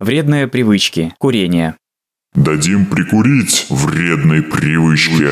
Вредные привычки. Курение. Дадим прикурить вредной привычке.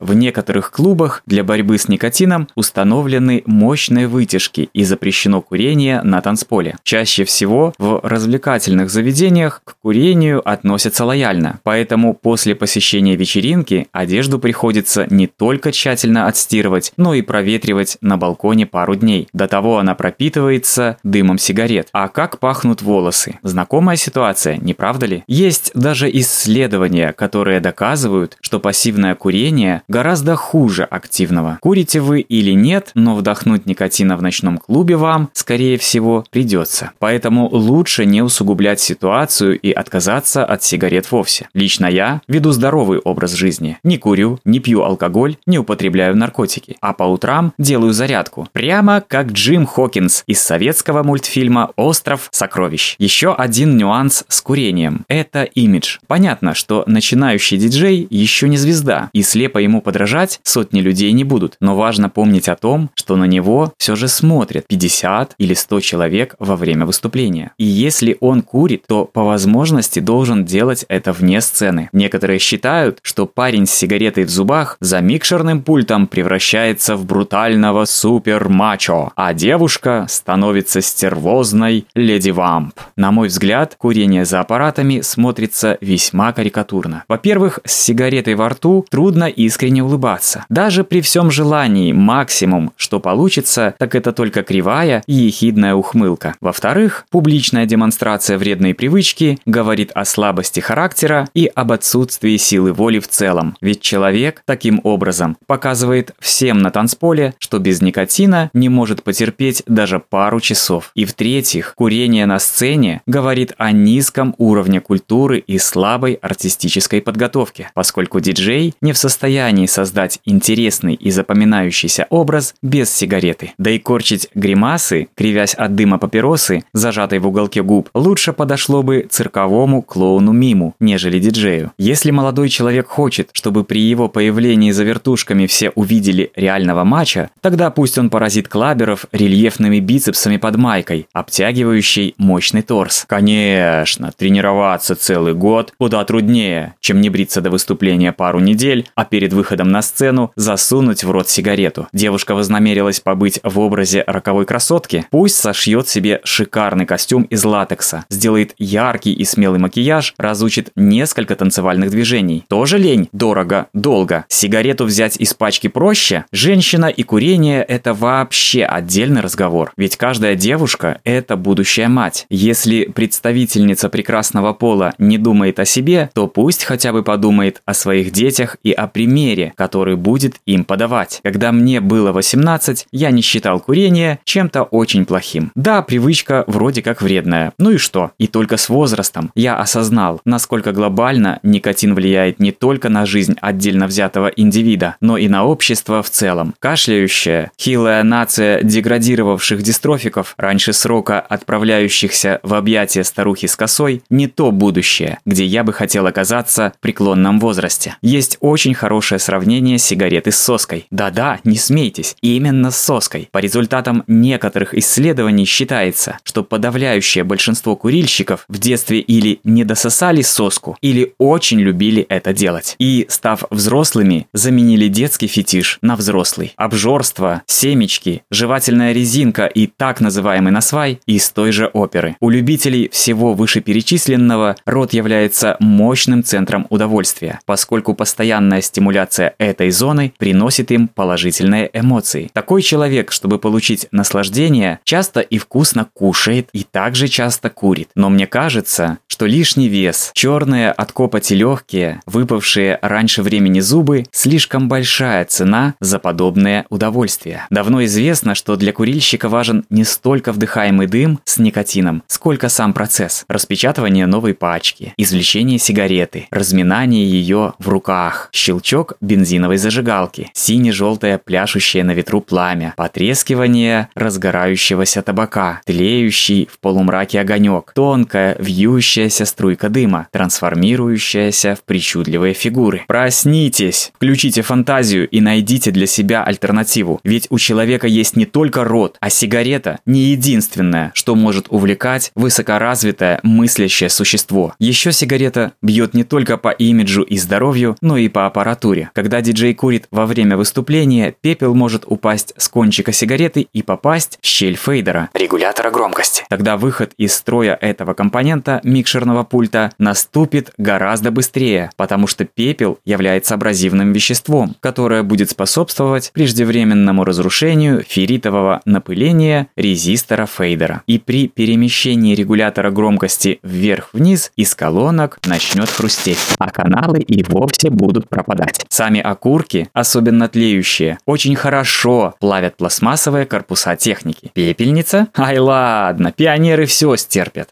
В некоторых клубах для борьбы с никотином установлены мощные вытяжки и запрещено курение на танцполе. Чаще всего в развлекательных заведениях к курению относятся лояльно, поэтому после посещения вечеринки одежду приходится не только тщательно отстирывать, но и проветривать на балконе пару дней. До того она пропитывается дымом сигарет. А как пахнут волосы? Знакомая ситуация, не правда ли? Есть даже исследования, которые доказывают, что пассивное курение гораздо хуже активного. Курите вы или нет, но вдохнуть никотина в ночном клубе вам, скорее всего, придется. Поэтому лучше не усугублять ситуацию и отказаться от сигарет вовсе. Лично я веду здоровый образ жизни. Не курю, не пью алкоголь, не употребляю наркотики. А по утрам делаю зарядку. Прямо как Джим Хокинс из советского мультфильма «Остров сокровищ». Еще один нюанс с курением – это имидж. Понятно, что начинающий диджей еще не звезда, и слепо ему подражать сотни людей не будут, но важно помнить о том, что на него все же смотрят 50 или 100 человек во время выступления. И если он курит, то по возможности должен делать это вне сцены. Некоторые считают, что парень с сигаретой в зубах за микшерным пультом превращается в брутального супер-мачо, а девушка становится стервозной леди вамп. На мой взгляд, курение за аппаратами смотрится весьма карикатурно. Во-первых, с сигаретой во рту трудно искренне искренне улыбаться. Даже при всем желании максимум, что получится, так это только кривая и ехидная ухмылка. Во-вторых, публичная демонстрация вредной привычки говорит о слабости характера и об отсутствии силы воли в целом. Ведь человек таким образом показывает всем на танцполе, что без никотина не может потерпеть даже пару часов. И в-третьих, курение на сцене говорит о низком уровне культуры и слабой артистической подготовке, поскольку диджей не в состоянии состоянии создать интересный и запоминающийся образ без сигареты. Да и корчить гримасы, кривясь от дыма папиросы, зажатой в уголке губ, лучше подошло бы цирковому клоуну-миму, нежели диджею. Если молодой человек хочет, чтобы при его появлении за вертушками все увидели реального матча, тогда пусть он поразит клаберов рельефными бицепсами под майкой, обтягивающей мощный торс. Конечно, тренироваться целый год куда труднее, чем не бриться до выступления пару недель, а перед выходом выходом на сцену засунуть в рот сигарету. Девушка вознамерилась побыть в образе роковой красотки. Пусть сошьет себе шикарный костюм из латекса, сделает яркий и смелый макияж, разучит несколько танцевальных движений. Тоже лень? Дорого, долго. Сигарету взять из пачки проще? Женщина и курение – это вообще отдельный разговор. Ведь каждая девушка – это будущая мать. Если представительница прекрасного пола не думает о себе, то пусть хотя бы подумает о своих детях и о примере, мире, который будет им подавать. Когда мне было 18, я не считал курение чем-то очень плохим. Да, привычка вроде как вредная. Ну и что? И только с возрастом я осознал, насколько глобально никотин влияет не только на жизнь отдельно взятого индивида, но и на общество в целом. Кашляющая, хилая нация деградировавших дистрофиков, раньше срока отправляющихся в объятия старухи с косой, не то будущее, где я бы хотел оказаться в преклонном возрасте. Есть очень хорошая сравнение сигареты с соской. Да-да, не смейтесь, именно с соской. По результатам некоторых исследований считается, что подавляющее большинство курильщиков в детстве или не дососали соску, или очень любили это делать. И, став взрослыми, заменили детский фетиш на взрослый. Обжорство, семечки, жевательная резинка и так называемый насвай из той же оперы. У любителей всего вышеперечисленного рот является мощным центром удовольствия, поскольку постоянная стимуляция стимуляция этой зоны приносит им положительные эмоции. Такой человек, чтобы получить наслаждение, часто и вкусно кушает и также часто курит. Но мне кажется, что лишний вес, черные от копоти легкие, выпавшие раньше времени зубы – слишком большая цена за подобное удовольствие. Давно известно, что для курильщика важен не столько вдыхаемый дым с никотином, сколько сам процесс – распечатывание новой пачки, извлечение сигареты, разминание ее в руках, щелчок бензиновой зажигалки, сине-желтое пляшущее на ветру пламя, потрескивание разгорающегося табака, тлеющий в полумраке огонек, тонкая вьющаяся струйка дыма, трансформирующаяся в причудливые фигуры. Проснитесь! Включите фантазию и найдите для себя альтернативу. Ведь у человека есть не только рот, а сигарета не единственное, что может увлекать высокоразвитое мыслящее существо. Еще сигарета бьет не только по имиджу и здоровью, но и по аппаратуре. Когда диджей курит во время выступления, пепел может упасть с кончика сигареты и попасть в щель фейдера, регулятора громкости. Тогда выход из строя этого компонента микшерного пульта наступит гораздо быстрее, потому что пепел является абразивным веществом, которое будет способствовать преждевременному разрушению ферритового напыления резистора фейдера. И при перемещении регулятора громкости вверх-вниз из колонок начнет хрустеть, а каналы и вовсе будут пропадать. Сами окурки, особенно тлеющие, очень хорошо плавят пластмассовые корпуса техники. Пепельница? Ай ладно, пионеры все стерпят.